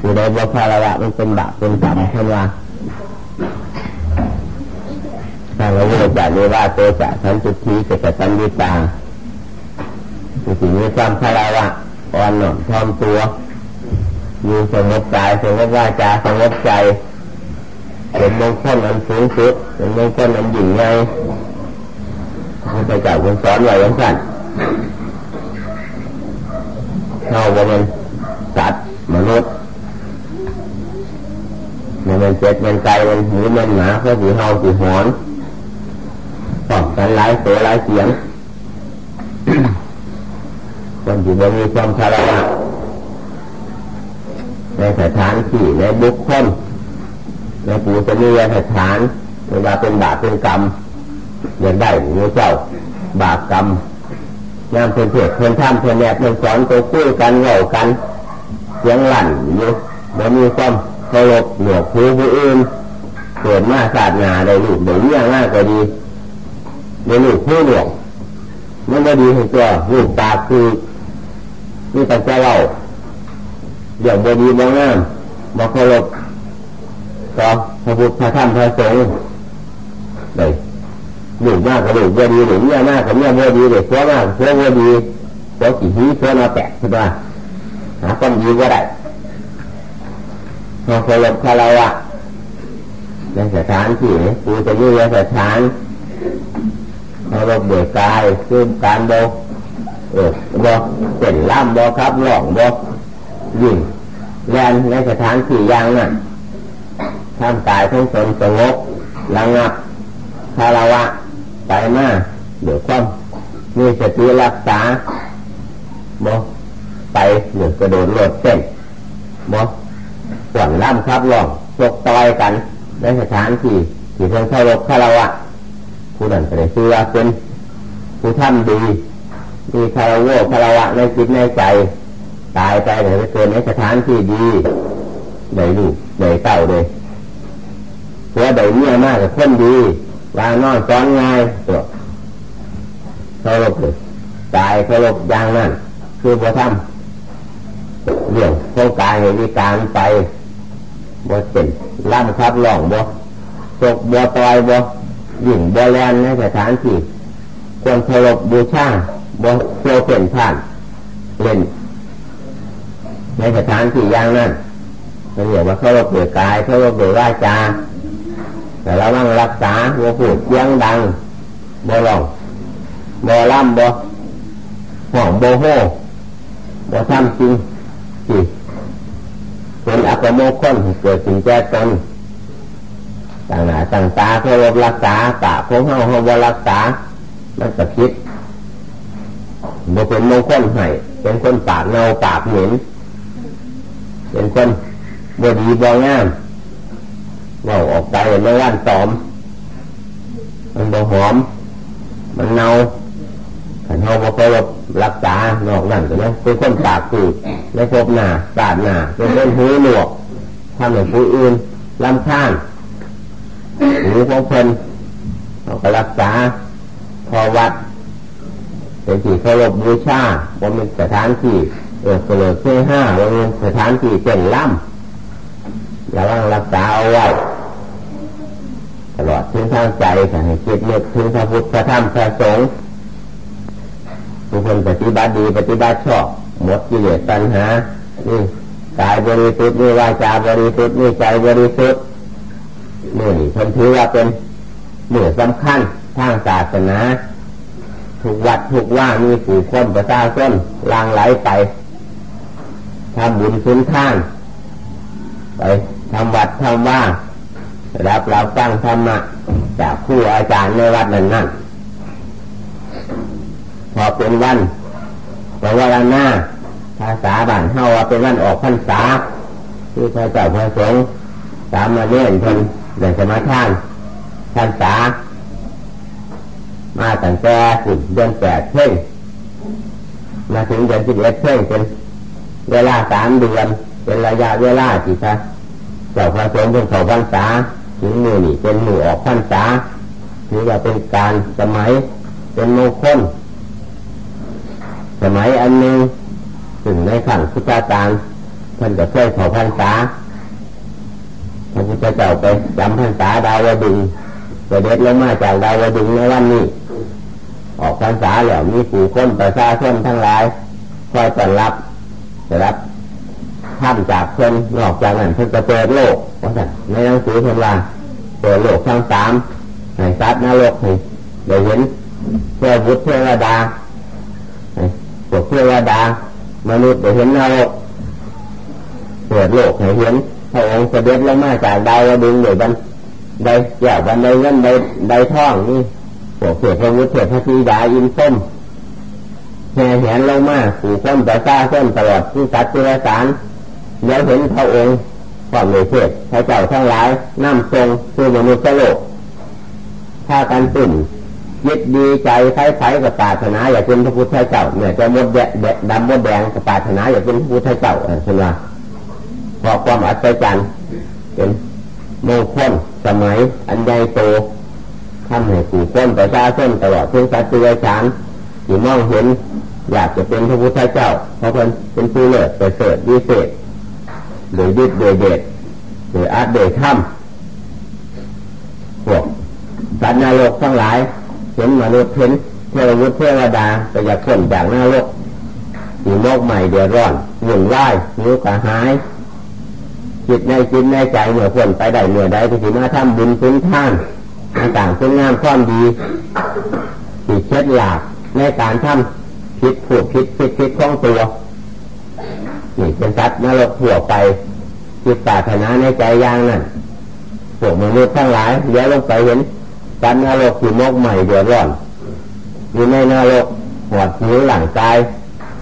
อยู่ในบุคลาวะมันเป็นบาปเป็นกรรมเช่นว่าถ้าเราเรียกจากเรว่าโตจะสันตุทีเกิดสันวิตาคือสิ่งนี้ความคารวะอ่อนหน่อมทอมตัวอยู่สงบกายสงบวาจาสงบใจเป็นมงคลอันสูงสุดเป็นมงคลอันยิ่งใหญ่พระเจ้าคุณสอนไว้ยังสั่นเราเป็นสัตว์มนุษย์ มันเป็นเจ็ดมันไก่มันหมูมันหมาเพื่อสีเฮาสีหอนป้องกันหลายตัวหลายเสียงคนที่บ่มีความคารวะในสถานที่ในบุคคลในปูจะมีสถานเวลาเป็นบาปเป็นกรรมเย่างได้หมูเจ้าบาปกรรมงานเพื่อนเพื่อนเพื่อนท่ามเพื่อนแนบเพื่อนสอนตัวคุยกันเหงากันเสียงหลั่นอยู่บ่มีความ เคารพเหนือผู้ผู้อื่นเกิดมาศาสตร์งาได้ลูกได้เลี้ยงง่ายก็ดีได้ลูกผู้หลวงมันก็ดีให้ตัวลูกตาคือนี่แต่จเล่าอย่างบดีบางงามบางเคารพก็พระพุทธพระธรรมพระสงฆ์ได้หนึ่งมากกับหนึ่งบดีหนึ่งเมียงมากกับเมียงบดีเด็กเสือมากเสือบดีเสือกี่หีเสือมาแปะใช่ไหมหาความดีก็ได้ พอเคารพคารวะในสถานที่ปูจะมีสถานเคารพเบิกกายขึ้นการโบเออบ่เป็นล่ำบ่ครับหลองบ่ยิ่งแลนในสถานที่ย่างนั้นทำกายทั้งตนสงบระงับคารวะไปมาเดี๋ยวความมีสติรักษาบ่ไปเดี๋ยวกระโดดโลดเส้นบ่ หวังล่ำครับลองตกต่อยกันในสถานที่ที่เพิ่งเคารพคารวะผู้นั้นก็ได้ชื่อว่าเป็นผู้ทำดี มีคารวะคารวะในจิตในใจ ตายไปเดี๋ยวจะเกิดในสถานที่ดีได้ลูกได้เต้าเลยเพราะได้เมียมากกับคนดีวางนอนซ้อนง่ายตัวเคารพเลยตายเคารพอย่างนั้น คือพอทำเรื่องโครงการในวิการไป บ่เป็นล่ำครับหล่องบ่ตกบ่ตอยบ่ยิ่งบ่แลนในสถานที่ควรเคารพบูชาบ่โปรเป็นผ่านเล่น ในสถานที่อย่างนั้นเราเรียกว่าเคารพเบื่อกายเคารพเบื่อวาจาแต่เราต้องรักษาบ่พูดเสียงดังบ่หลองบ่ล่ำบ่ห้องบ่โห่บ่ทำจริงสิ เป็นอัปโมคลเกิดสิ่งแก่ตนต่างหน้าต่างตาเคารักษาตาของเฮาเฮาบรักษามันก็คิดบ่เป็นมงคลให้เป็นคนปากเน่าปากเหม็นเป็นคนบดีบ่งามเราออกไปในว่านตอม มันบ่หอม มันเน่า ขันเฮาบ่เคยรักษานอกนั่นก็เลยเป็นคนปากคือไม่พบหน้าปาดหน้าเป็นคนหูหนวกทำให้ผู้อื่นลำข้างหรือพวกเพิ่นเขาก็รักษาพอวัดเป็นที่เคารพบูชาว่าเป็นสถานที่เออเกลือเชื่อห้าว่าเป็นสถานที่เป็นล่ำระวังรักษาเอาไว้ตลอดถึงทางใจให้คิดนึกถึงพระพุทธพระธรรมพระสงฆ์ ทุกคนปฏิบัติดีปฏิบัติชอบหมดกิเลสตัณหานี่กายบริสุทธิ์นี่วาจาบริสุทธิ์นี่ใจบริสุทธิ์นี่ฉันถือว่าเป็นเหนือสำคัญทางศาสนาถูกวัดถูกว่ามีผู้คนประชาชนลางไหลไปทำบุญสุนทานไปทำวัดทำว่ารับเราฟังธรรมะจากผู้อาจารย์ในวัดนั้นนั่น อเป็นวันวันวันหน้าภาษาบ้านเฮาว่าเป็นวันออกพรรษาที่พระเจ้าพระสงฆ์สามมาเล่นเพิ่นเดินสมาทานพรรษา มาตั้งแต่สิบเดือนแปดเพ่งมาถึงเดือนสิบเอ็ดเพ่งเป็นเวลาสามเดือนเป็นระยะเวลาที่พระเจ้าพระสงฆ์เป็นเขาพรรษาถึงมือนี่เป็นมือออกพรรษาถือว่าเป็นการสมัยเป็นโมฆล สมัยอันหนึ่งถึงในขั้งพุทธการท่านก็เคยขอพรรษาพระพุทธเจ้าไปจำพรรษาดาวดึงเสด็จลงมาจากดาวดึงในวันนี้ ออกพรรษาแล้วมีผู้คนประชาชนทั้งหลายคอยต้อนรับจะรับท่านจากเพื่อนนอกจากนั้นเพื่อนจะเปิดโลกว่าสัในหนังสือเพื่นว่าเปิดโลกทั้งสามในซัดนรกให้ได้เห็นเทวบุตรเทวดา พวกเทวดามนุษย์ได้เห็นนรกเปิดโลกให้เห็นพระองค์เสด็จลงมาจากดาวดึงเดี๋ยวบันได้แย่บันไดเงินได้ได้ท่องนี่พวกเทพวุฒิเทพธิดาอินส้มแห่แหนลงมาผู้คนประชาชนตลอดที่สัตว์ที่สารเดี๋ยวเห็นพระองค์ความเลยเทศพระเจ้าทั้งหลายนั่ทรงคือมนุษย์โลกถ้ากันตื่น ยึดดีใจใช้ไฟกับปาถนาอยากเป็นพระพุทธเจ้าเนี่ยจะมดแดดดำมดแดงกับปาถนาอยากเป็นพระพุทธเจ้าใช่ไหมพอความอัศจรรย์เป็นมงคลสมัยอันใหญ่โตทำให้ผู้คนประชาชนตลอดทุกสัตว์ตัวฉานที่มองเห็น อยากจะเป็นพระพุทธเจ้า เพราะคนเป็นผู้เลิศเสริฐวิเศษโดยดิดโดยเดชโดยออาร์ตโดยถ้ำพวกสัตว์นรกทั้งหลาย ห็นมนุษย์เห็นเทวุฒิเทวดาไปอยากพ้นจากหนรกอยู่โลกใหม่เดือดร้อนหมุนไหวนิ้วกระหายจิตในจิตในใจเหนือพ้นไปได้เหนือใดก็ถือมาทำบุญพื้นท่านต่างๆคุณงามความดีที่เช็ดหลากในการทำผิดผูกผิดผิดผิดของตัวนี่เป็นสัตว์นรกหัวไปจิตตาถนาในใจย่างนั่นพวกมนุษย์ทั้งหลายเดี๋ยวลงไปเห็น สัตว์นรกอยู่มกใหม่เดือดร้อนอยู่ในนรกหอดหิวหลังกาย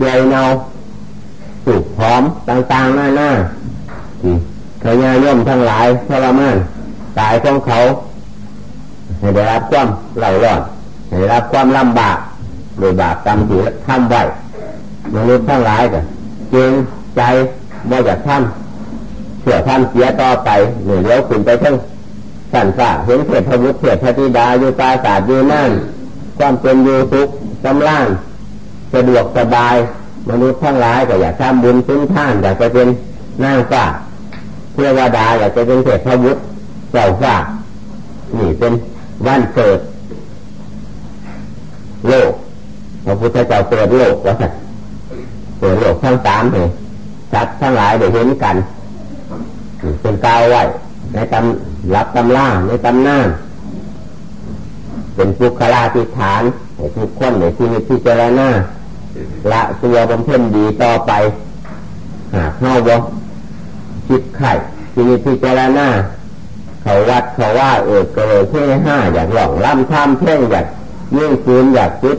ใหญ่เนาสุกพร้อมต่างๆหน้าหน้าขยาย่อมทั้งหลายทรมานตายของเขาให้ได้รับความเหล่าร้อนให้ได้รับความลำบากโดยบาปกรรมที่ทำไว้มนุษย์ทั้งหลายก็เจงใจบ่อยากทำเสื่อทำเสียต่อไปเหนื่อยเลี้ยวขึ้นไปทั้ง สั่นฝ่าเห็นเถิดพระวุฒิเถิดพระธิดาอยู่ตาศาสตร์อยู่นั่นความเป็นอยู่ทุกกำลังสะดวกสบาย มนุษย์ทั้งหลายก็อยากทำบุญซึ้งท่านอยากจะเป็นนางฟ้าเทวดาอยากจะเป็นเถิดพระวุฒิเจ้าฟ้านี่เป็นวันเกิด โลกพระพุทธเจ้าเปิดโลกว่าสัเปิดโลกทั้งสามเลยสัตว์ทั้งหลายได้เห็นกัน เป็นกาวไว้ ในตำรับตำล่าในตำน้าเป็นภุคลาธิฐานให้ทุกคนในที่นี้ที่เจรณาละตัวบำเพ็ญดีต่อไป หากเข้าบ่คิดไข่ที่นี้ที่เจรณาเขาวัดเขาว่าเออเกิดเท่ห้าอยากหลองล่ำท่ำเพ่งอยากยิ่งคืนอยากจุด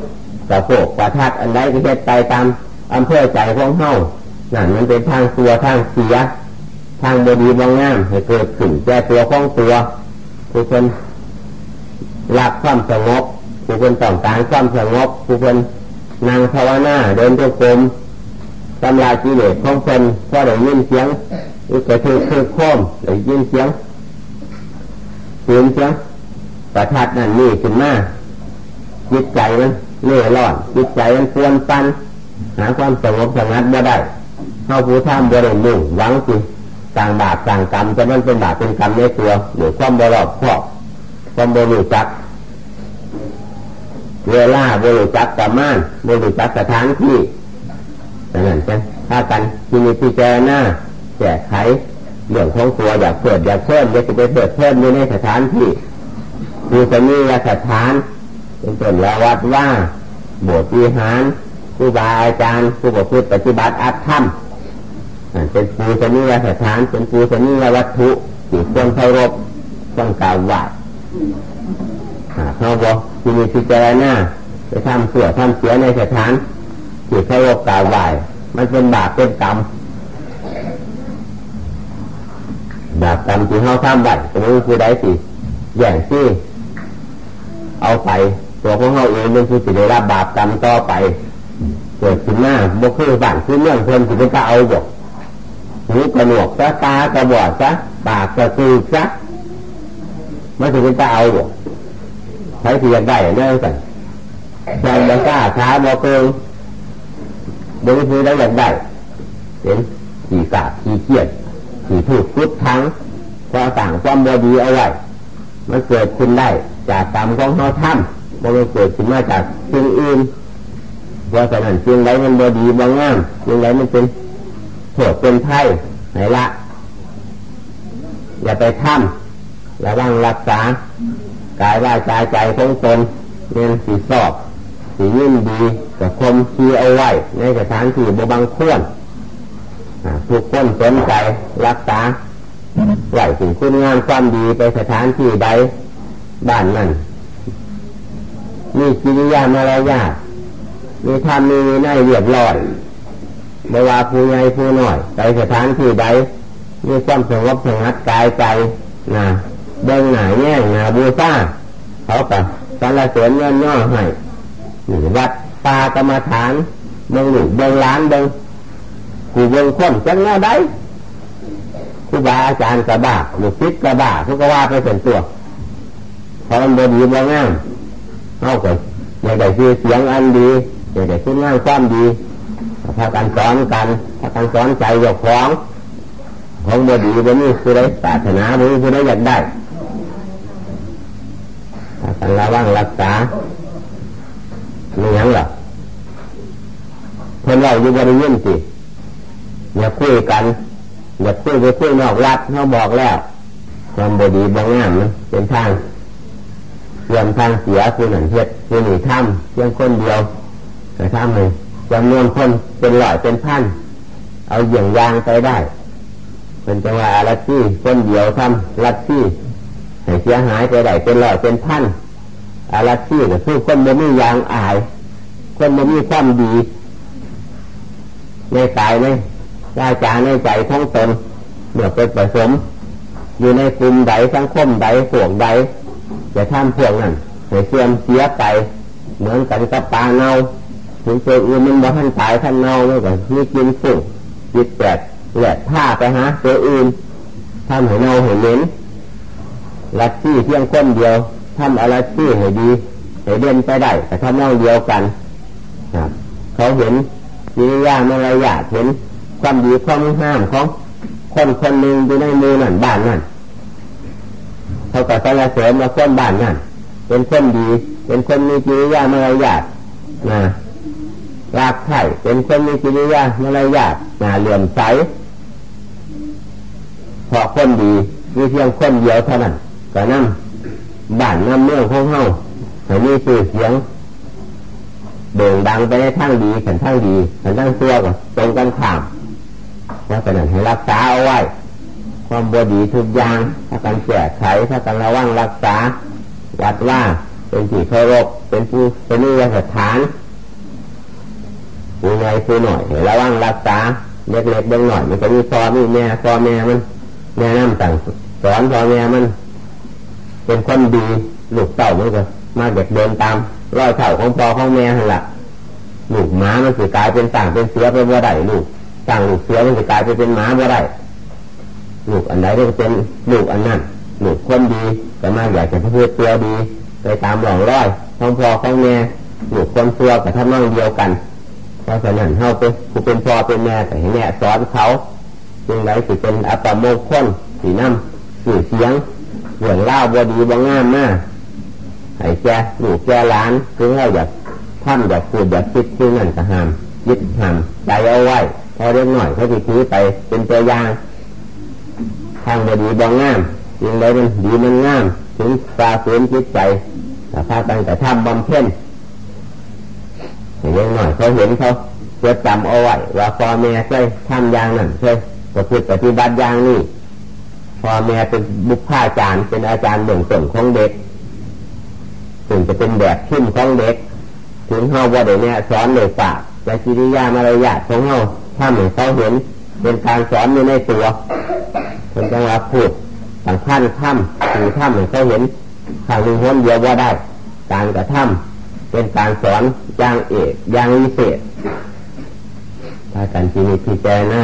กระโปกประทัดอันใดที่เฮ็ดไปตามอำเภอใจของเฮานั่นมันเป็นทางตัวทางเสีย ทางบดีบางงามให้เกิดขึ้นแก่ตัวของตัวผู้คนรักความสงบผู้คนต้องการความสงบผู้คนนางภาวนาเดินจงกรมตำรากิเลสของคนก็ได้ยินเสียงอุกระทืบคือโคมได้ยินเสียงเสียงเสียงประทัดนั่นนี่ขึ้นมาจิตใจมันเล่ร่อนจิตใจมันควนปันหาความสงบสงัดไม่ได้เข้าผู้ท่ามบริมุ่งหวังสิ ต่างบาปต่างกรรมจะมันเป็นบาปเป็นกรรมในตัวหรือความบรอบครอบความบริจักเวลาบริจักกรรมานบริจักสถานที่นั่นใช่ถ้ากันที่มีที่เจหน้าแก้ไขเรื่องของตัวอยากเกิดอยากเพิ่มอยากจะไปเกิดเพิ่มอยู่ในสถานที่คือจะมีสถานเป็นต้นละวัดว่าโบสถ์วิหารครูบาอาจารย์ผู้ประพฤติปฏิบัติอัตธรรม เป็นปูชนียสถาน เป็นปูชนียวัตถุที่ควรเคารพต้องกล่าวว่าเขาบอกที่มีพิจารณาไปทำเสือทำเสียในสถานที่เคารพกล่าวไหวมันเป็นบาปเป็นกรรมบาปกรรมที่เขาทำไว้ตรงนี้คือได้สิอย่างที่เอาไปตัวของเขาเองมันคือสิได้รับบาปกรรมต่อไป เกิดขึ้นหน้าบกคือบ้านคือเมืองเพิ่นสิเป็นตาเอาบอก หูกระหนวกซะตากระบอดซะปากกระตือซะไม่ถึงเป็นตาเอาบอกใช้ที่อยากได้เนี่ยสั่งใจบกล้าช้าบกเกินบริสุทธิ์แล้วยากได้เห็นขี่กาขี่เกียดขี่ถูกพุดทั้งความต่างความบดีเอาไว้มันเกิดขึ้นได้ จากกรรมของเขาทำมันเกิดขึ้นมาจากสิ่งอื่นเพราะฉะนั้นสิ่งใดมันบดีบางงามสิ่งใดมันเป็น โทษเป็นไพ่ไหนละ อย่าไปทำระวังรักษากายว่าใจใจของตนเรียนสีสอบสียินดีกับคมคีเอาไว้ ในสถานที่บบางควรทุกคนสนใจรักษาไหวถึงคุณงามความดีไปสถานที่ใดบ้านนั้นมีกิริยามารยาทมีธรรมมีในเรียบร้อย ไม่ว่าผู้ใหญ่ผู้น้อยไปสถานที่ใดมีความสงบสงัดกายใจนะเดินหนาแง่งนาบูซาเขาก็สารเสริญเงินย่อให้วัดปากรรมฐานเบิงหลุเบิงล้านเบิงกูเบิงคนจังแน่ได้ครูบาอาจารย์กระบาหรือฟิตกระบาทุกว่าไปเป็นตัวพอมันบดีบ่งามเอาไปอยากได้ชื่อเสียงอันดีอยากได้คุณงามความดี พากันสอนกันพากันสอนใจยกของของบดีวันนี้คือได้ศาสนาวันนี้คือได้อยากได้พากันระวังรักษาไม่ยังหรอเพื่อนเราอยู่บริเวณสิอย่าคุยกัน อย่าคุยไปคุยนอกรัดเขาบอกแล้วความบดีบางงามนะเป็นทางเรื่องทางเสียคือหนังเฮ็ดคือหนีถ้ำเพียงคนเดียวแต่ถ้ำเลย จำนวนคนเป็นหลอยเป็นพันเอาอย่างยางไปได้เป็นจังหวะลัทธิคนเดียวทำลัทธิให้เสียหายไปได้เป็นหลอยเป็นพันอาลัทธิก็คือคนไม่มียางอาย คนไม่มีความดีในกายในวาจาในใจของตนเมื่อเป็นผสม อยู่ในกลุ่มใดสังคมใดพวกใดจะทำพวกนั้นให้เสื่อมเสียไปเหมือนกันกับปลาเน่า ถึงตัวอื่นมันบ่ท่านตายท่านเน่าไม่ก็มีกินฝุ่งจิตแตกแหลกผ้าไปหาตัวอื่นทำให้เน่าให้เหม็นลัทธิเพียงคนเดียวทำอะไรที่ให้ดีให้เด่นไปได้แต่ทำเน่าเดียวกันเขาเห็นมียาไม่ไรยาเห็นความดีความห้ามของคนคนหนึ่งอยู่ในมือนั่นบ้านนั่นเขาก็สรรเสริญมาคนบ้านนั่นเป็นคนดี เป็นคนมีจริยามารยาทนะ รากไข่เป็นคนมีจิริยามารยาทนะเลื่อมใสเพราะคนดีมีเพียงคนเดียวเท่านั้นก็นั่งบ้านน้ำเมืองของเฮาให้มีชื่อเสียงเด่งดังไปในทางดีขันทางดีขันทางตัวก็ตรงกันข้ามเพราะฉะนั้นให้รักษาเอาไว้ ความบดีทุกอย่างถ้าการแก้ไขถ้าการระวังรักษาวัดว่าเป็นที่เคารพเป็นผู้เป็นนิยสถาน ผู้ใหญ่ผู้หน่อยระวังรักษาเล็กๆเบื้องหน่อยมันจะมีพ่อมีแม่พ่อแม่มันแม่น้ำต่างสอนพ่อแม่มัน เป็นคนดีลูกเต่ามันก็มาเด็กเดินตามรอยเถ่าของพ่อของแม่หันละลูกหมามันสือกลายเป็นต่างเป็นเสือไปบ่ได้ลูกต่างลูกเสือมันสือกลายไปเป็นหมาบ่ได้ลูกอันใดก็เป็นลูกอันนั้นลูกคนดีแต่มาอยากจะพูดตัวดีไปตามหลองร้อยของพ่อของแม่ลูกคนเสือกับท่านนั่งเดียวกัน เพราะฉะนั้นเขาเป็นผู้เป็นพ่อเป็นแม่แต่ให้แม่สอนเขาจึงไรสิเป็นอัปโมคลสีน้ำสื่อเสียงเหวี่ยงเล่าบดีบางงามมากให้แก่ลูกแก่ล้านคือเราอยากทำอยากพูดอยากคิดคือนั่นก็ห้ามยึดห้ามใจเอาไว้พอเรียกหน่อยเขาจะถือไปเป็นตัวอย่างทางบดีบางงามยิ่งใดมันดีมันงาม ถึงตาฝืนจิตใจแต่พากันแต่ทำบำเพ็ญ เรียกหน่อยเขาเห็นเขาจะจำเอาไว้ว่าพ่อแม่เคยทำอย่างนั้นเคยประพฤติปฏิบัติอย่างนี้พ่อแม่เป็นบุคคลอาจารย์เป็นอาจารย์เบื้องต้นของเด็กถึงจะเป็นแบบขึ้นของเด็ก ถึงเฮาว่าเดี๋ยวนี้สอนเลยฝากแต่จิริยามารยาทของเฮาถ้าเหมือนเขาเห็นเป็นการสอนอยู่ในตัวเป็นจังหวะพูดต่างท่านถ้ำถือถ้ำเหมือนเขาเห็นทางหนึ่งคนเดียวว่าได้ การกระทำเป็นการสอน อย่างเอกอย่างวิเศษถ้าการที่มีพิจารณา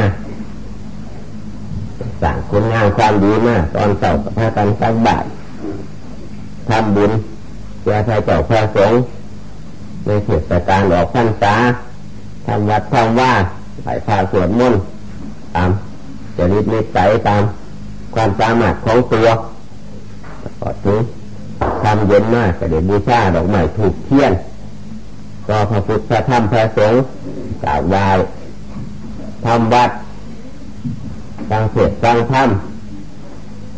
สั่งคุณงามความดีมากตอนเสาร์ถ้าการสักบาททำบุญยาไทยเจ้าพระสงฆ์ในเทศกาลออกพรรษาทำวัดทำว่าไหว้พระสวดมนต์ตามจะริดนิสัยตามความสามารถของตัวก็ถึงทำเย็นมากก็เดี๋ยวบูชาดอกไม้ถูกเทียน ก็พระพุทธธรรมพระสงฆ์กราบไว้ทำวัดตั้งเสดตั้งธรรม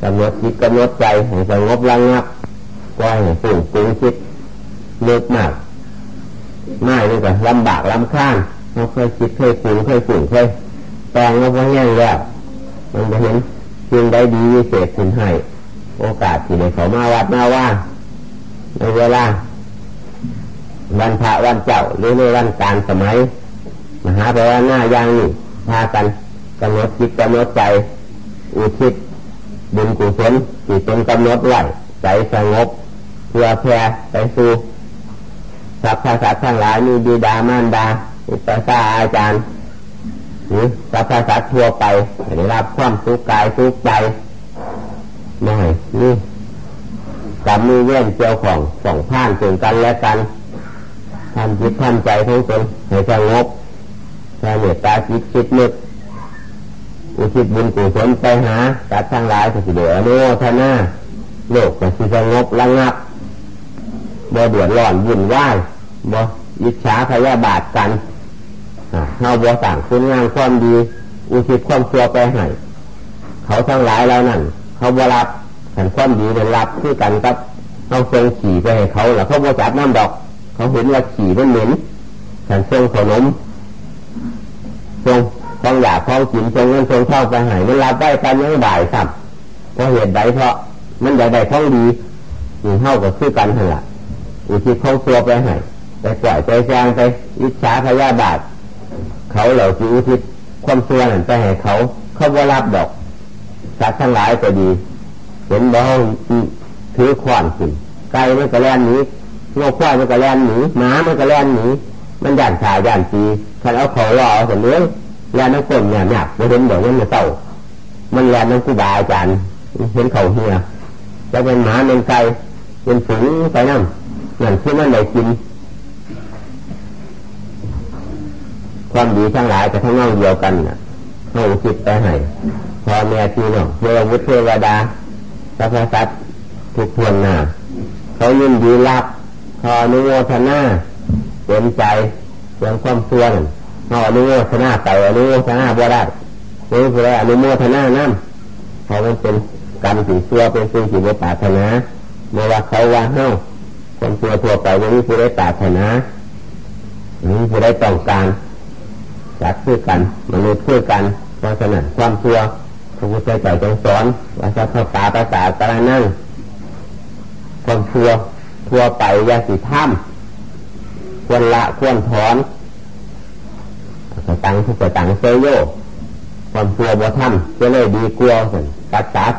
กำหนดจิตกำหนดใจให้สงบระงับก็ให้ฝุ่งฟุ้งคิดเลือกมากไม่นี่ก็ลำบากลำข้างเราเคยคิดเคยฝุ่งเคยฝุ่งเคยแปลงเราก็แห้งแล้วมันจะเห็นจึงได้ดีวิเศษขึ้นให้ โอกาสที่ในเขามาวัดมาว่าในเวลา วันพระวันเจ้าหรือในวันการสมัย มหาปราหน้าย่างนี่พากันกำหนดจิตกำหนดใจ อุทิศบุญกุศลที่เป็นกำหนดไว้ใจสงบเพื่อแผ่ไปสู่สัพพะสัตว์ทั้งหลายมีบิดามารดา อุปสาอาจารย์หรือสัพพะสัตว์ทั่วไปได้รับความสุขกายสุขใจไม่นี่กรรมมีเงื่อนเกี่ยวของสองผ่านถึงกันและกัน ทำจิตทำใจทั้งตนให้สงบแผ่เมตตาจิตคิดนึกอุทิศบุญกุศลไปหาตัดทั้งหลายสิเดือดโนทนาโลกก็สิสงบระงับบ่เดือดร้อนวุ่นวายบ่ยิจฉาพยาบาทกันเฮาบ่สั่งคุณงานความดี อุทิศความชื่อไปให้เขาทั้งหลายแล้วนั่นเขาบ่รับขันความดีเป็นรับคือกันกับเอาเชิงขี่ไปให้เขาแล้วเขาบ่จับน้ำดอก เขาเห็นว่าขี่มันเหม็นขันเชิงขนมทรงทองอยากทองกินทรงเงินทรงเท่าไปให้มันรับได้กันยังบ่ายสับเพราะเหตุใดเพราะมันใดใดท้องดีอยู่เท่ากับคือกันเถอะอุทิศของตัวไปให้ไปปล่อยไปแซงไปอิจฉาพยาบาท เขาเหล่าที่อุทิศความเสื่อนั่นไปให้เขา เขาว่ารับดอกสัตว์ทั้งหลายก็ดี เห็นบ่ถือขวานขึ้นไก่มันก็แล่นนี้ โลกควายมันก็แล่นหนีหมามันก็แล่นหนีมันย่านชายย่านจีคันเอาเขาล่อเอาเนื้อแล่นน้ำก้นเนี่ยหนักไม่เห็นเดี๋ยวมันเศร้ามันแล่นน้ำกูบาอาจารย์เห็นเขาเฮียจะเป็นหมาเป็นไก่เป็นฝูงไปนั่งอย่างที่มันได้กิน ความดีทั้งหลายจะทั้งน้องเดียวกันนะให้คิดไปให้พอแม่พี่น้องเทววุฒิเทวดาสัพพสัตทุกทวนหน้าเขายินดีรับ พออนุโมทนาเต็มใจเรื่องความส่วนพออนุโมทนาไปอนุโมทนาบ่ได้นี่คืออนุโมทนานั่นเพราะมันเป็นกรรมสิ่งตัวเป็นสิ่งที่ไม่ปรารถนาเมื่อว่าเขาว่าเฮ้าคนตัวทั่วไปวันนี้ผู้ได้ปรารถนานี้ผู้ได้ต้องการจัดเพื่อกันมนุษย์เพื่อกันเพราะฉะนั้นความตัวพระพุทธเจ้าจงสอนว่าจะเข้าตาภาษาตะนั่งความตัว ทั่วไปยาสีถ้ำควรละควรถอนสตังทุกสตังเซโยความตัวบ่ทำจะเลยดีกลัวสิตัดตัด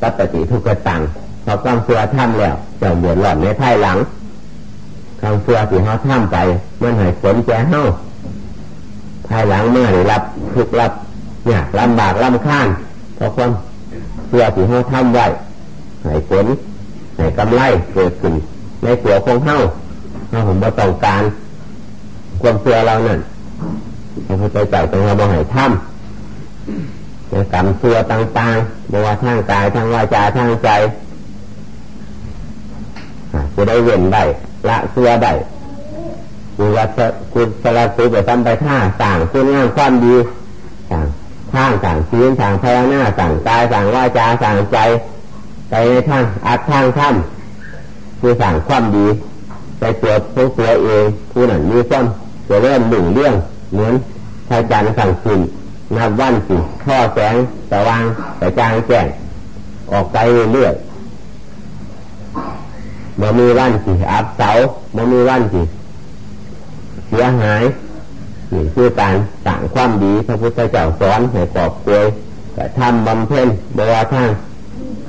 ตัดปฏิทุกตังพอความตัวทำแล้วจะบวชหล่อนในภายหลังความตัวที่เขาทำไปมันหายผลแก่เฮาภายหลังเมื่อได้รับทุกรับเนี่ยลำบากลำข้านเพราะความตัวที่เขาทำไว้ หายผลหายกำไรเกิดขึ้นในตัวของเฮ้าเราผมว่าต้องการ ความเชื่อเรานั่นพระพุทธเจ้าต้องเราบ่ให้ทำในกรรมเชื่อต่างๆบ่ว่าทางกายทางวาจาทางใจจะได้เว้นได้ละเชื่อได้กุศลกุศลสุไปทำไปท่าสั่งคุณงามความดีสั่งทางสั่งชีนสั่งพยานาสั่งกายสั่งวาจาสั่งใจ ไปในทางอัดทางถ้ำคือสั่งความดีไปตัวตัวตัวเองผู้นั้นมีความจะเริ่มหนึ่งเรื่องเหมือนพระจันทร์สั่งสินนับวันสิท่อแสงสว่างแต่จางแจ้งออกไปเรื่อยเมื่อมีวันสิอับเสาเมื่อมีวันสิเสียหายนี่คือการสั่งความดีพระพุทธเจ้าสอนให้กอบกวยแต่ทำบำเพ็ญบวาทาง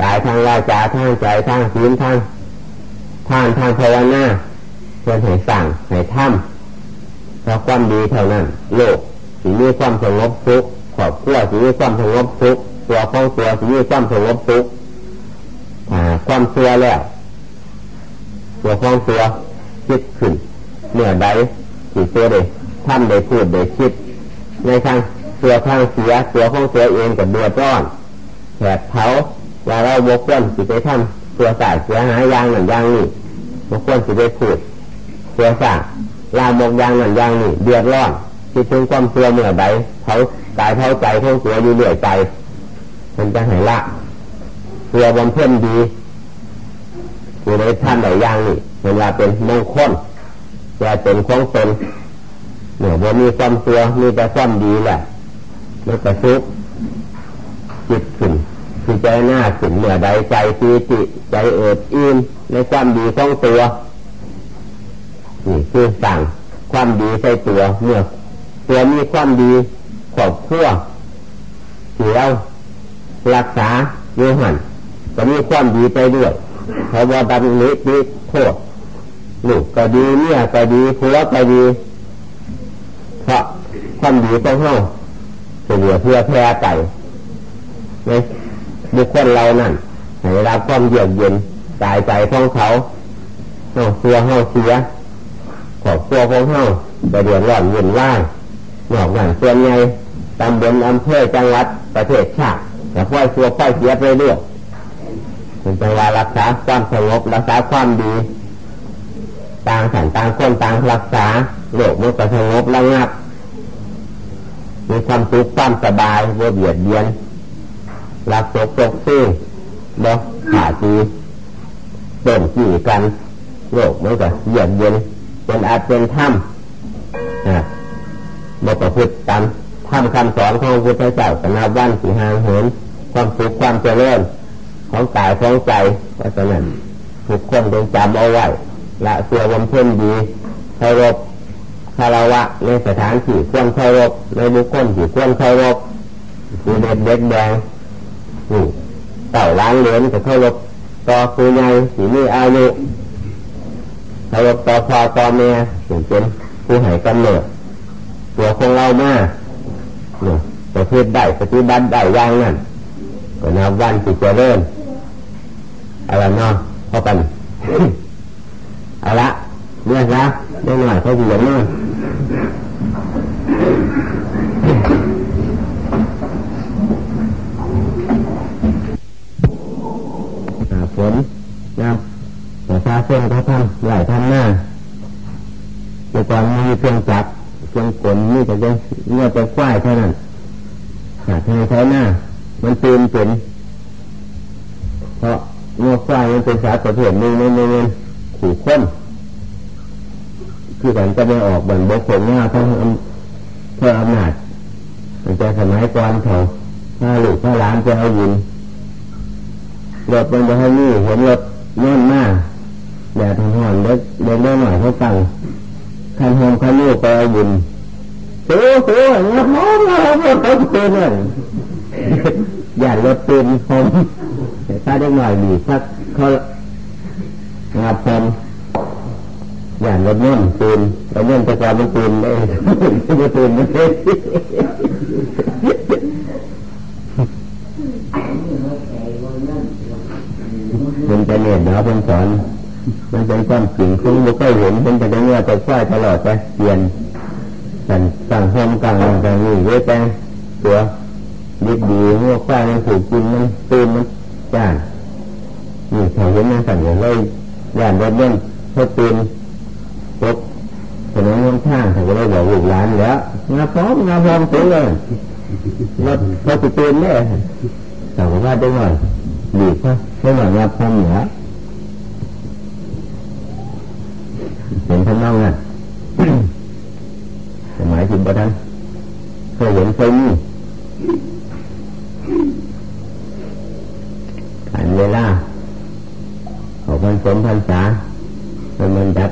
กายทางวาจาทางใจทางศีลทางทานทางภาวนาเพื่อให้สั่งให้ทำเพราะความดีเท่านั้น โลกสิมีความสงบสุขขอบขั้วสิมีความสงบสุขตัวของตัวสิมีความสงบสุขความเชื่อแล้วตัวของตัวคิดขึ้นเมื่อใดที่ตัวได้ทำได้พูดได้คิด ในทางตัวทางเสียตัวของตัวเองกับเดือดร้อนแผดเผา ว่าเราบกวนสิไปทำตัวสายเสียหายยางหนึ่งยางนี่บกวนสิไปพูดตัวสายลามกยางหนึ่งยางนี่เดือดร้อนคิดถึงความเสื่อเมื่อใดเผากายเผาใจของตัวอยู่เรื่อยใจมันจะหายละตัวบำเพ็ญดีอยู่ในท่านใดยางนี่เวลาเป็นมงคลจะเป็นของตนเนี่ยบ่มีความเสื่อมีแต่ความดีแหละแล้วก็ซุกจิตขึ้น คือใจหน้าขึ้นเมื่อใดใจปีติใจเอิบอิ่มในความดีของตัวนี่คือสั่งความดีใส่ตัวเมื่อตัวมีความดีขอบขั้วที่เรารักษาโยหันก็มีความดีไปด้วยเพราะว่าดันนิดิโทษลูกก็ดีเมียก็ดีผัวก็ดีเพราะความดีของเข้าเฉลี่ยเพื่อแพร่ไก่ใน บุคคลเรานั่นให้รับความเยือกเย็นกายใจของเขาเอาเสียเฮาเสียขอบตัวของเฮาไปเดือดร้อนเย็นว่างนอกนั้นส่วนใหญ่ตำบลอำเภอจังหวัดประเทศชาติแต่ค่อยตัวค่อยเสียไปเรื่อยเป็นจังหวะรักษาความสงบรักษาความดีต่างสันต่างคนต่างรักษาโลกมันก็สงบระงับมีความสุขความสบายว่เบียดเบียน รักตกตกซื่อบ่ขาดีเดินขี่กันโลกมันก็เยือกเย็นเป็นอาจเป็นถ้ำบ่ประพฤติตามถ้ำคำสอนของพระพุทธเจ้าสนาวันสีหางเหินความสุขความเจริญของกายของใจเพราะฉะนั้นทุกคนต้องจำเอาไว้ละเสื่อวมเพ่นดีเคารพคารวะในสถานที่ควรเคารพในบุคคลที่ควรเคารพคือเด็กเด็กแดง เต่าล้างเหรียญกับเคารพต่อครูใหญ่สีมีอายุเคารพต่อพ่อต่อแม่ถึงเป็นผู้ให้กำเนิดตัวของเรามาเนี่ยประพฤติได้ปฏิบัติได้ย่างนั้นก็นับวันที่จะเริ่มอะไรเนาะพอกันเอาละเมื่อละเมื่อหน่อยเขาเหยียบนอนฝนนะ แต่ชาเส้นเขาทำไหลทำหน้าแต่ก่อนมีเครื่องจักรเครื่องกลนี่แต่จะเมื่อจะควายเท่านั้นหาทางใช้หน้า มันตื่นเป็นเพราะเมื่อควายมันเป็นสาประเภทหนึ่งในเงินขู่ข้นคือกันจะไม่ออกเหมือนบกผลหน้าเพื่อเพื่ออำนาจมันจะสมัยก่อนเขาถ้าลูกถ้าหลานจะเอายินรถมันจะให้นี่เห็นรถน่นมาก แดดทห่อนเด็กเด็กได้หน่อยเขาตั้งคันหอมคันลูกไปเอายินโอ้โหเงี้ยน้องเราหมเขาเตือนเลยอย่ารถเตือนหอมถ้าได้หน่อยดีสักเขางับผมอย่างรถน่นตื่นรถน่นจะกลายเป็นตื่นได้ไม่ตื่นไม่ได้มันจะเนี่ยเดี๋ยวเป็นสอน มันเป็นความจริงคุณไม่เคยเห็นเป็นแต่เนื้อแต่ควายตลอดแต่เปลี่ยนสั่งสั่งห้องกลางกลางนี่เยอะแต่ตัวดีดีเมื่อควายมันถูกกินมันตื่นมันจ้านี่เขาเห็นมันสั่งอย่างไรย่านรถเล่นเขาตื่นตกถนนยนข้างเขาก็เลยบอกลูกหลานแล้วงาพร้อมงาพร้อมตื่นเลยรถเขาตื่นเลยแต่ว่าได้หน่อยดีเขาได้หน่อยงาพร้อมเหนือ เห็นท่านนั่งอะสมัยถึงประทันเคยเห็นเคยมีขันเวลาเขาพันสมพันษาเป็นมันดัด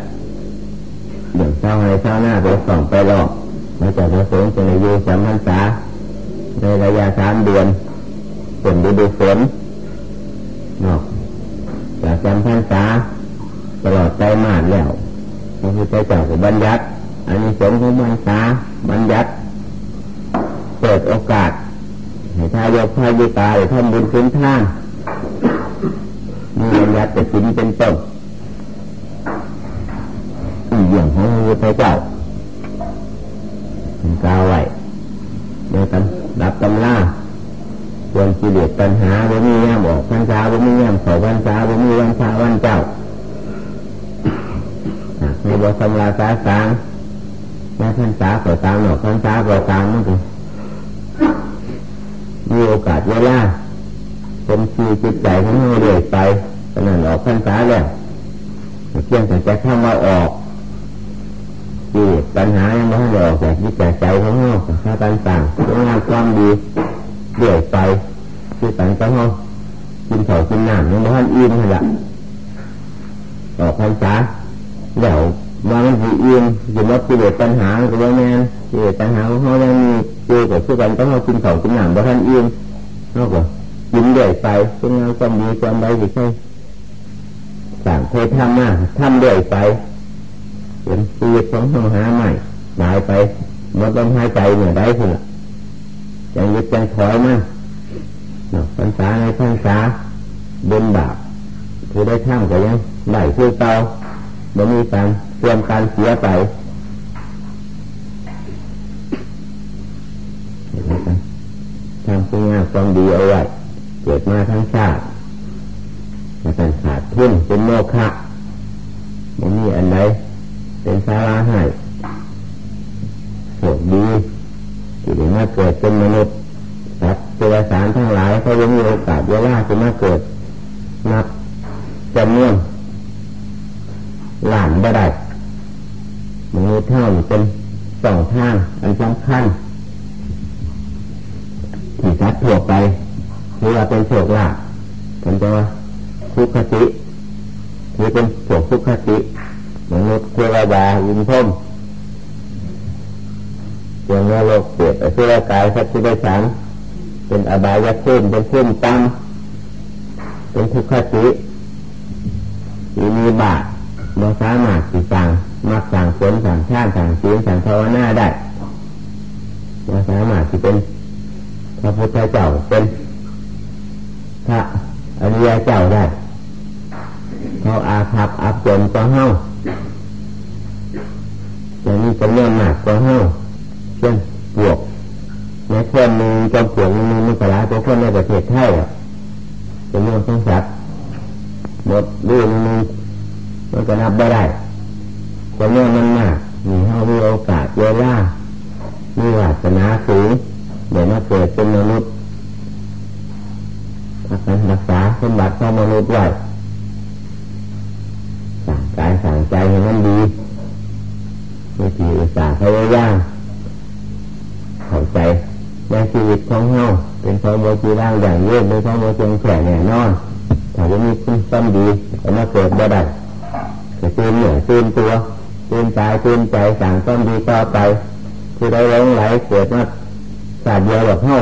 เดี๋ยวเช้าให้เช้าหน้าไปส่องไปหลอกมาจากพระสงฆ์จะในยูสามพันษาในระยะสามเดือนฝนฤดูฝนนาะจากสามพันษาตลอดใจมาดแล้ว พระพุทธเจ้าก็บัญญัติอันนี้สงฆ์ของพรรษาบัญญัติเปิดโอกาสให้ทายกทายิกาหรือทำบุญคุ้มท่านมีบัญญัติแต่กินเป็นต้นอีกอย่างของพระพุทธเจ้าเป็นกาวไว้ในตำดับตำล่าควรกิเลสปัญหาบ่มีแง่บอกพันษาบ่มีแง่เขาพันษาบ่มีวันชาวันเจ้า บทสำราสาสางแม่พันษาก็ตามหนอกพันษาก็ตามนั่นเองมีโอกาสเวลาเป็นชีจิตใจของเราเรื่อยไปขนาดออกพันษาแล้วเพียงแต่จะเข้ามาออกกิเลสปัญหายังไม่ให้ออกจากจิตใจของเราข้าต่างๆงานความดีเรื่อยไปคือต่างกันห้องกินข้ากินน้ำยังไม่ทันอิ่มเลยละออกพรรษาเดี๋ยว ว่ามันสิอิ่มจะลดกิเลสปัญหาก็ว่าแม่กิเลสปัญหาเขายังมีเจอกับทุกกันต้องเอากินข้ากินหน้ำบ่ทันเอิ่มนอกจากกินเรื่อยไปเป็นงานความดีความใดสิใช่สั่งเคยทำมาทำเรื่อยไปเป็นชีวิตของเราหาใหม่ตายไปมันต้องหายใจเหนื่อยได้เถอะยังยึดยังถอยมาพรรษาในพรรษาบนบาปคือได้ท่ามก็ยังได้คือเตา ไม่มีการเตรียมการเสียไปทำคุณงามความดีเอาไว้เกิดมาทั้งชาติมาตั้งขาดทุนเป็นโมฆะไม่มีอันใดเป็นสาระให้โชคดีที่ได้มาเกิดเป็นมนุษย์สัตว์เดรัจฉานทั้งหลายเขายังมีโอกาสเวลาจะมาเกิดนับจำนวน หลานบ่ได้มนุษย์เท่าเป็นสองทางอันสำคัญที่สัตว์ทั่วไปหรือว่าเป็นโชคลาภผมจะว่าทุกขติหรือเป็นโชคทุกขติมนุษย์เทวดายินพมยังนรกเปรียบอสุรกายสัตว์ที่ได้สันเป็นอบายขึ้นเป็นขึ้นตั้งเป็นทุกขติมีบาป เราสามารถสิสั่งมักสั่งผลสั่งชาติสั่งศีลสั่งภาวนาได้เราสามารถที่เป็นพระพุทธเจ้าเป็นพระอริยเจ้าได้เขาอาภัพอาจนก็เฮาจะมีจำนวนมากก็เฮาเช่นปวกในคนหนึ่งจำปวกหนึ่งมีสาระตัวคนในประเทศไทยอะจำนวนของสัตว์หมดดูหนึ่ง มันก็นับไม่ได้จำนวนมันมากมีเฮามีโอกาสเวลามีวาสนาสูงเดี๋ยวมาเกิดเป็นมนุษย์รักษาสมบัติของมนุษย์ไว้สั่งกายสั่งใจให้มันดีไม่ที่อุตสาห์พยายามเข้าใจในชีวิตของเฮาเป็นของโมจีร่างอย่างเยืดเป็นของโมจงแข็งแน่นอนถ้าจะมีคุณซ้ำดีก็มาเกิดบ่ได้ จะตื่นเหนื่อยเตื่นตัวเตื่นใจตื่นใจสั่งต้นดีต่อไปคือได้หลงไหลเกิดมาสาดเดียวแบบเฮา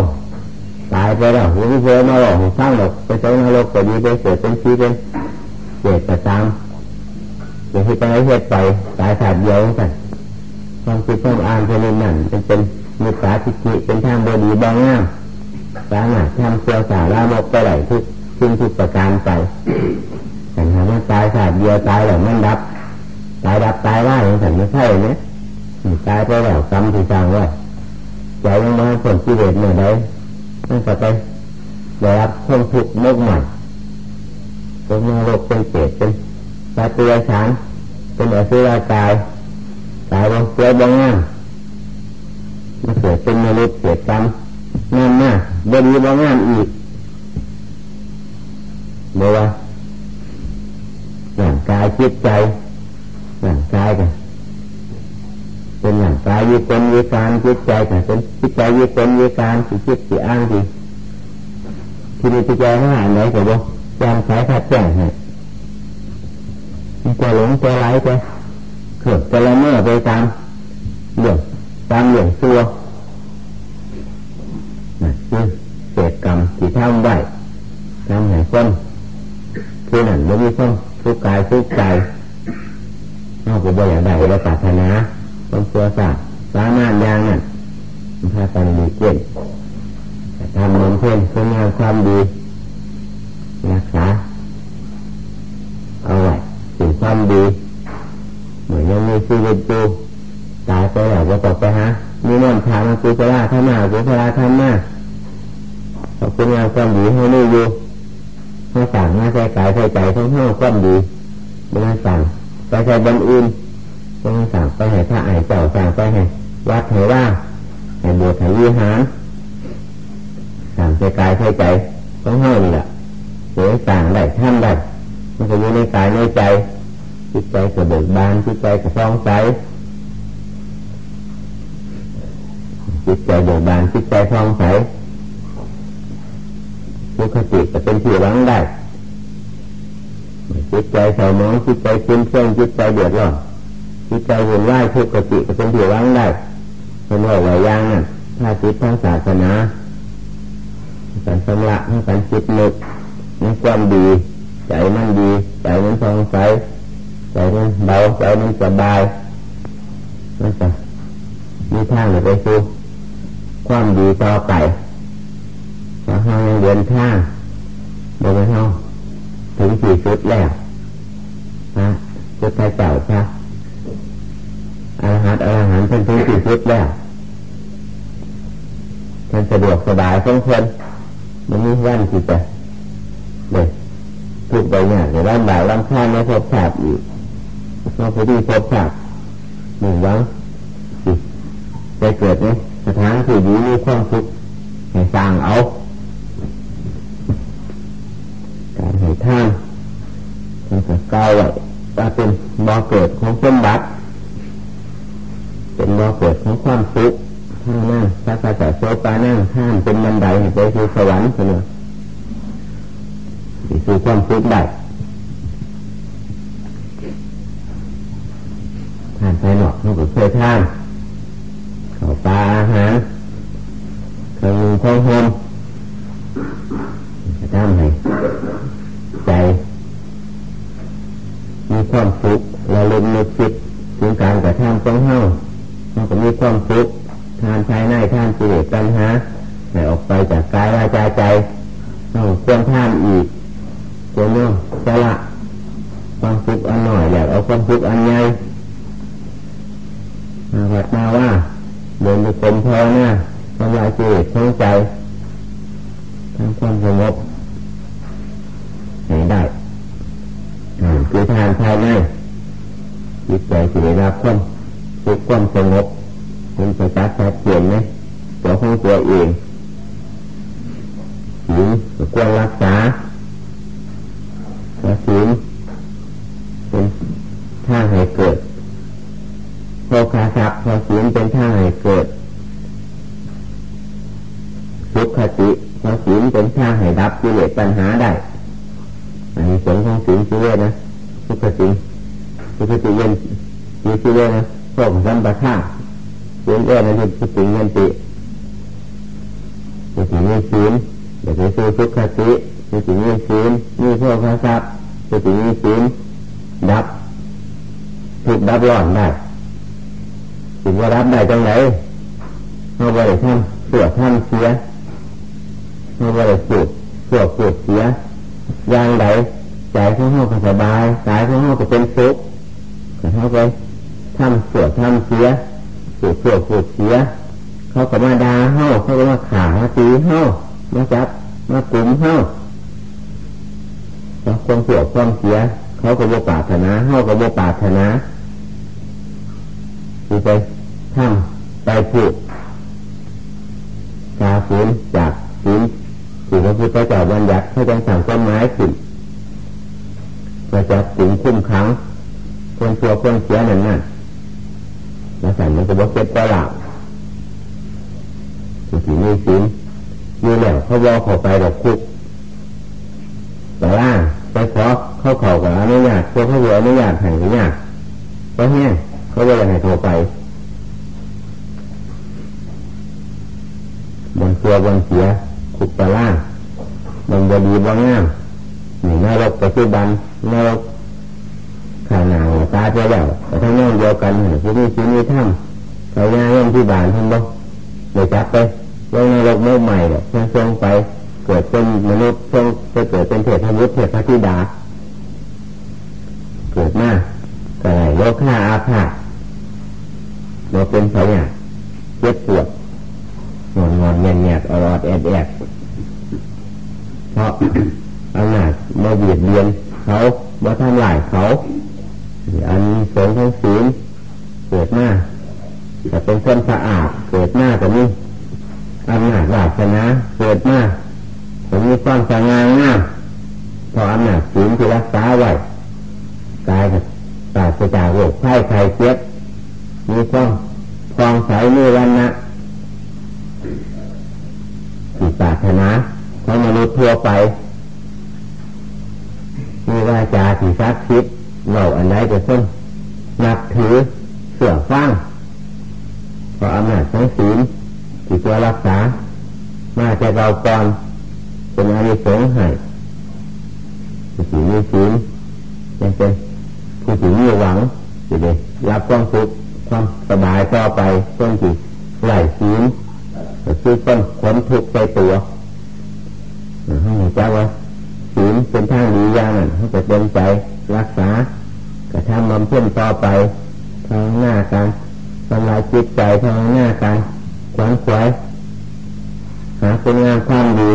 ตายไปแล้วหรือเพื่อมาหลอกสร้างหลอกไปใช้นรกก็ดีไปเกิดเป็นชีเป็นเกิดแต่ตามอย่างที่ไปเหตุไปตายสาดเดียวกันความคิดความอ่านเป็นนั่นเป็นเป็นมิจฉาทิฏฐิเป็นทางบดีบางงามสามารถทำเสียสาระมกไปไหลทุกสิ่งทุกประการไป แต่ถ้ามันตายขาดเดียวตายแล้วมันดับ ตายดับตายว่าอย่างฉันไม่ใช่เนี่ยตายไปแล้วกรรมที่สร้างไว้ใจยังมาผลกิเลสเนี่ยได้มันจะไปได้รับความทุกข์มากใหม่เป็นนรกเป็นเปรตเป็นตาเตือฉานเป็นอสุรกายตายบางเสียบางงามมาเกิดเป็นมนุษย์เกิดกรรมงามมากบดีบางามอีกเดี๋ยวว่า จิตใจร่างกายกันเป็นร่างกายยึดเป็นยึดการจิตใจกันเป็นจิตใจยึดเป็นยึดการสิจิตสิอ้างสิที่นี่จิตใจเขาหายไหนก็บอกยามสายขัดแจ้งให้จะหลงจะไหลจะเกิดจะละเมื่อไปตามเรื่องตามเรื่องตัวนะคือเศษกรรมที่ทำได้ทำให้คนคือนั่นไม่มีคน ทุกกายทุกใจนอกจากบ่อย่างใดเราปรารถนาคนตัวสาสามารถยางนั่นพากันดีเก่งทำมันเพื่อนเพื่องานความดีรักษาเอาไว้สิ่งความดีเหมือนยังมีชีวิตอยู่ตายไปแล้วก็ตกไปฮะมีนอนทางกุศลธรรมะกุศลอบคุณงานความดีให้นี่อยู่ ให้สั่งมาใส่กายใส่ใจทั้งห้าความดีไม่สั่งไปใส่บนอื่นไม่สั่งไปให้พระไอ้เจ้าสั่งไปให้วัดให้ว่าให้บวชให้วิหารสั่งใส่กายใส่ใจทั้งห้านี่แหละเดี๋ยวสั่งได้ท่านได้มันจะอยู่ในกายในใจจิตใจกระเบิดบานจิตใจกระฟองใสจิตใจเบิกบานจิตใจฟองใส มุขจิตจะเป็นที่หวังได้จิตใจเศร้าหมองจิตใจคุ้มเครื่องจิตใจเดือดร้อนจิตใจวุ่นวายทุกขจิตจะเป็นที่หวังได้เป็นว่าไหวยังน่ะถ้าจิตทางศาสนาการสำลักให้การจิตนึกในความดีใจมันดีใจมันฟองใสใจมันเบาใจมันสบายนั่นจะมีทางไปสู่ความดีต่อไป เฮายังเดินทางโดยเฮาถึงสี่ชุดแล้วนะจุดท้ายเจ้าพระอาหารอาหารท่านถึงสี่ชุดแล้วท่านสะดวกสบายทุกคนมันมีวันที่จะเลยถูกใบหน้าในร่างบ่ายร่างข้าไม่พบชาติอีกนอกจากที่พบชาติหนึ่งวังจะเกิดไหมสถานที่ดีมีความสุขให้สร้างเอา การให้ ทานมันจะก้าวไว้ว่าเป็นบ่อเกิดของสมบัติเป็นบ่อเกิดของความสุขท่านั่งพระกาจะโซปานั่งท่านเป็นบันไดไปสู่สวรรค์เสมอสู่ความสุขได้ท่านไปหนอกเขาก็เคยท่านเขาปลาอาหารเครื่องมือของหอมจะทำให้ ใจ มีความสุขเราล่นนึกคิดถึงการกระทำของเฮาเราก็มีความสุขทานภายในทานจิเลปัญหาให้ออกไปจากกายวาจาใจเราควรท่านอีกตัวน้องจะละความสุขอันหน่อยแล้วเอาความสุขอันใหญ่มาวัดมาว่าเดินไปกลมพอหน้าทำลายจิตทั้งใจทั้งความสงบ ได้คือทานภายในจิตใจสิได้รับความสุขความสงบมันจะจัดชัดเจนไหมตัวของตัวเองหรือควรรักษาศีลเป็นท่าให้เกิดโภคาทรัพย์พอศีลเป็นท่าให้เกิดสุขคติพอศีลเป็นท่าให้ดับกิเลสปัญหาได้อันนี้ผลของศีลชีวิตนะสุขติสุขติเย็นมีชีวิตนะพวกสัมปทาศีลเอื้อนั่นคือสุขติเย็นติสุขติมีศีลเดี๋ยวจะซื้อสุขคติสุขติมีศีลมีโภคาทรัพย์สติมีศีลดับถูกดับร้อนได้ถึงว่ารับได้จังไหนเราบริทำสวดทำเสียเราบริสุทธิ์สวดสวดเสียอย่างไรใจของเราก็สบายกายของเราก็เป็นสุขก็เท่าไปทำสวดทำเสียสวดสวดสวดเสีย เขาก็มาด่าเฮ้าเขาก็มาขาตีเฮ้ามาจับมากลุ่มเฮ้าความเสียความเสีย เขาก็บ่ปาถนาเขาก็บ่ปาถนาคือไปทำไปพูดกาฝืนจากฝืนถึงพระพุทธเจ้าบัญญัติให้จังสั่งต้นไม้ขึ้นจะจับถึงคุ้มครั้งคนชั่วคนเสียนั่นน่ะแล้วสั่นมันก็บอกเก็บตลาดถึงมีสินมีแล้วเขาวอเข้าไปแบบคุกแต่ว่าไปขอเข้าเขอกับอนุญาตพวกเขาเหลืออนุญาตให้อนุญาตเพราะเนี่ยเขาเลยให้โทรไป บนตัวบนเสียขุดตะล่างบนบดีบนงามหนึ่งนรกปัจจุบันนรกข่าวหน้าตาเจ้าแล้วแต่ทั้งนั้นเดียวกันผู้มีชีวิตถ้ำเขาย่าย่อมที่บานท่านบ่เลยวจับไปลงนรกเมื่อใหม่เนี่ยเชิงไปเกิดเป็นมนุษย์ต้องจะเกิดเป็นเทพมุตรเทพธิดา เกิดมาก็ไรโรคฆ่าอาภาเราเป็นสายเจ็บปวด งอนงอนแงนแงดอรอดแอดแอดเพราะอำนาจมาเบียดเบียนเขามาทำลายเขา อันนี้สงของศีลเกิดหน้าจะเป็นคนสะอาดเกิดหน้าแต่นี้อำนาจวาสนาเกิดหน้าแต่มีความสง่างามพออำนาจศีลที่รักษาไว้กายกับปราศจากโรคไข้ไข้เจ็บมีความฟองใสมีวันนะ ทั่วไปมีวาจาที่ซักคิดเราอันใดจะต้นนับถือเสื่อฟังเพราะอำนาจของศีลที่ตัวรักษา มาจะเราก่อนเป็นอานิสงส์ให้ศีลมีศีลยังเป็นผู้ที่มีหวังจะได้รับความสุขความสบายต่อไปต้นที่ไหลศีลคือต้นขนทุกข์ไปตัว ให้เจ้าว่าศีลเป็นทางดีอย่างนั้นให้จะเป็นใจรักษากระทำบำเพ็ญต่อไปทางหน้าการทำลายจิตใจทางหน้าการขวนขวายหาคุณงามความดี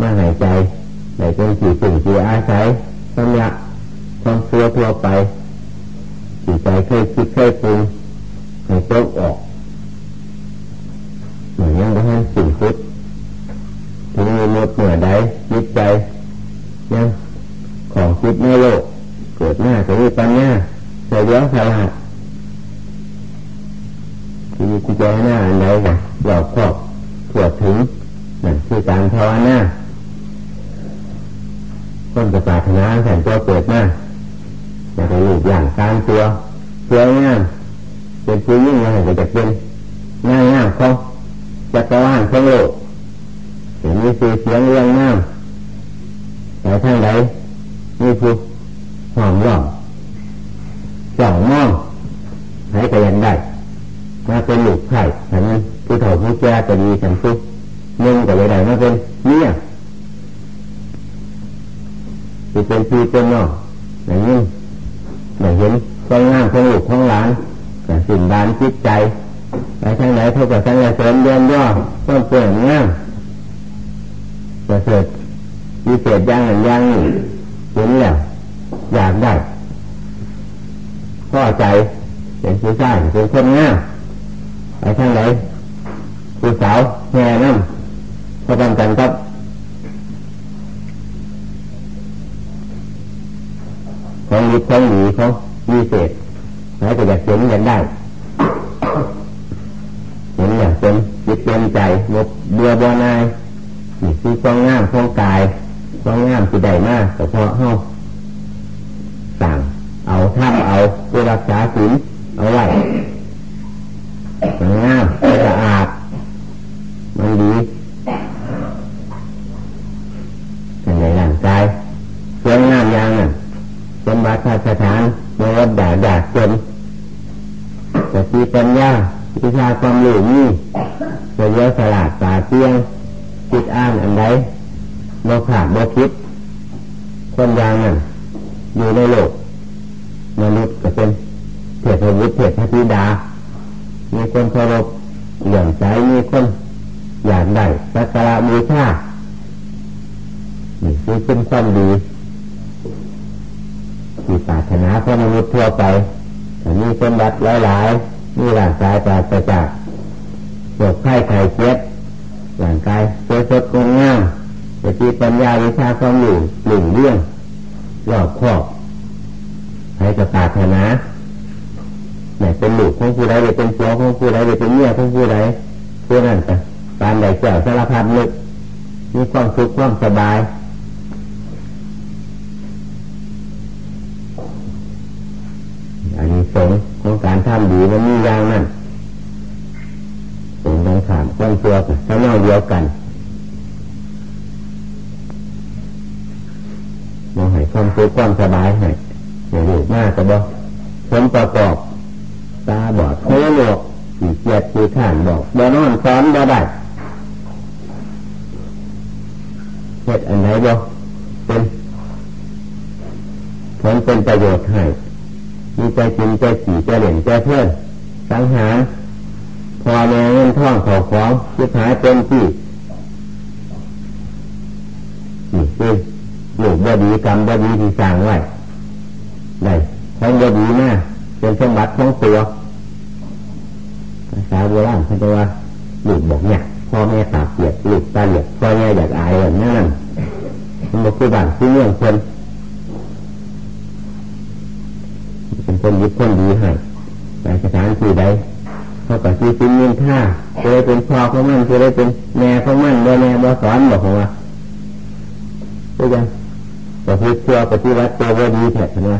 มาหายใจในเป็นสี่สิ่งที่อาศัยสัญญาความเสื่อทั่วไปจิตใจเคยคิดเคยปรุงให้ตกออกเหมือนยังไม่ให้สิ่งพุทธ ถึงมีหมดเหนื่อใดจิตใจยังของคิดในโลก เกิดหน้าจะมีปัญญาใจเลี้ยงฉลาดที่มีจิตใจหน้าอันใดกันหลอกครอบถวดถึงนั่นคือการภาวนาคนจะปรารถนาแสนตัวเกิดมาอยากจะหลุดอย่างการตัวสวยงามเป็นผู้ยิ่งใหญ่ก็จะเป็นง่ายง่ายของจักรวาลของโลก มีสื่อเสียงเรื่องงาแต่ทางใดมีผู้หอมหล่อจ่องมองให้ก็ยังได้มาเป็นหลุดไข่ฉันผู้เฒ่าผู้แก่ก็ดีฉันผู้นึ่งก็เลยได้มาเป็นเนี่ยจะเป็นพี่เป็นน้องอย่างนี้อย่างเห็นความงามของลูกของหลานแต่สิ่งดานจิตใจไปทางไหนเท่ากับทางไหนเสริมเดินย่อต้องเปลี่ยนงาม ประเสริฐมีเศษย่างหนึ่งย่างนี่เห็นแล้วอยากได้ข้อใจเป็นผู้ชายเป็นคนงาไปทางไหนผู้สาวแง่น้ำพอกันกันครับของดีของดีเของมีเศษไหนก็อยากเห็นอยากได้เห็นอยากเป็นจิตเป็นใจงบเบื่อบ่นาย นี่คือความงามของกายความงามที่ใดมากแต่พอเฮาสั่งเอาท่าเอาเพื่อรักษาศีลเอาไว้มันงามสะอาด มันดีในร่างกายสวยงามอย่างนั้นสมบัติสถานบวชด่าด่าจนจะตีปัญญาวิชาความรู้นี่จะเยอะสลาดตาเตี้ยง จิตอ่านอันใดโมขาดโมคิด คนยางนั่นอยู่ในโลกมนุษย์ก็เป็นเทพบุตรเทพธิดา มีคนเคารพหย่อนใจมีคนอยากได้สักการะบูชานี่คือเป็นความดีที่ปารถนาของมนุษย์ทั่วไปมีสมบัติหลายๆมีร่างกายปราศจากโรคไข้ไข้เจ็บ ร่างกายสวยสดงดงามสติปัญญาวิชาความรู้หลุ่งเรื่องรอบครอบให้จะปาถนาเนี่ยเป็นหลูกของผู้ใดหรือเป็นผัวของผู้ใดหรือเป็นเมียของผู้ใดผู้นั้นกันการใดเจ้าสารพัดลึกมีความสุขความสบายอันนี้สงของการทำดีมันมีอย่างนั้น ขามความตัวกันถ้าเน่าเดียวกันมองให้ความสุขความสบายให้อย่าหลุดมากก็บอกผลประกอบตาบอดเท้หลวกสีเกียดสีข่านบอกบ่นอนซ้อนบ่ได้เหตุอันไหนบ่เป็นผลเป็นประโยชน์ให้มีใจกินใจขี่ใจเหล่นใจเพื่อนสังหาร พอแม่เงินท่องขอของคิดหายเป็นที่คือหลูกบดีกรรมบดีที่สร้างไว้ได้ของบดีน้าเป็นสมบัติของตัวภาษาโบราณเขาจะว่าหลูกบอกเนี่ยพ่อแม่ตาเปียกหลูกตาเหลียกพ่อแม่อยากอายแบบนั้นมันบอกคือบ้านคือเมืองคนเป็นคนยึดคนดีให้ไปสถานที่ใด เขาก็ที่ซิ้นเงินท่าจะได้เป็นพ่อของมันจะได้เป็นแม่ของมันบ่แม่บ่สอนบอกของว่าก็ยังแต่พูดเชื่อปฏิวัติตัวว่าดีแท้นะ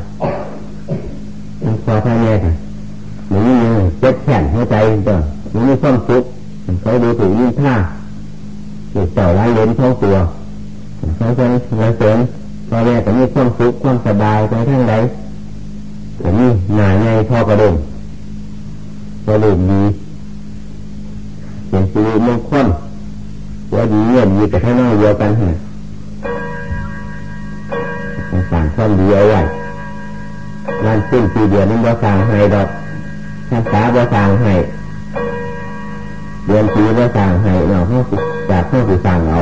มันพอท่าแม่ค่ะหนูนี่เจ็บแขนหัวใจเด้อหนูมีความสุขเขาดูถูกยิ่งท่าเกิดเจ้าร้ายเล้นท้องตัวเขาจะมาเสริมพ่อแม่ก็มีความสุขความสบายไปทั้งใดแต่นี่หนาไงพ่อกระดุม กระดุมดีเสียงสีมงคลว่าดีเงียบดีแต่ข้างนอกเดียวกันฮะสั่งความดีเอาไว้งานสิ้นปีเดียวนี้บ่สั่งให้ดอกภาษาบ่สั่งให้เดือนปีบ่สั่งให้เนาะห้องจากห้องสิสั่งเอา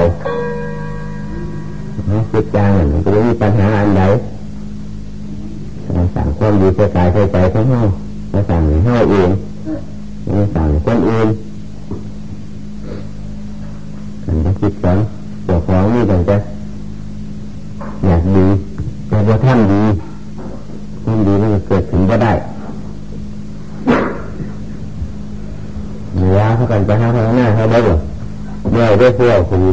ห้องสิจางมันจะไม่มีปัญหาอันใดสั่งความดีใส่กายใส่ใจของห้องมาสั่งให้ห้องเอง ไม่สั่งคนอื่นกันจะคิดสังตัวของนี่กันจะอยากดี แต่ว่าท่านดีท่านดีมันจะเกิดขึ้นก็ได้เวลาเขากันไปห้าข้างหน้าเขาได้หรอเมื่อได้เพื่อคุย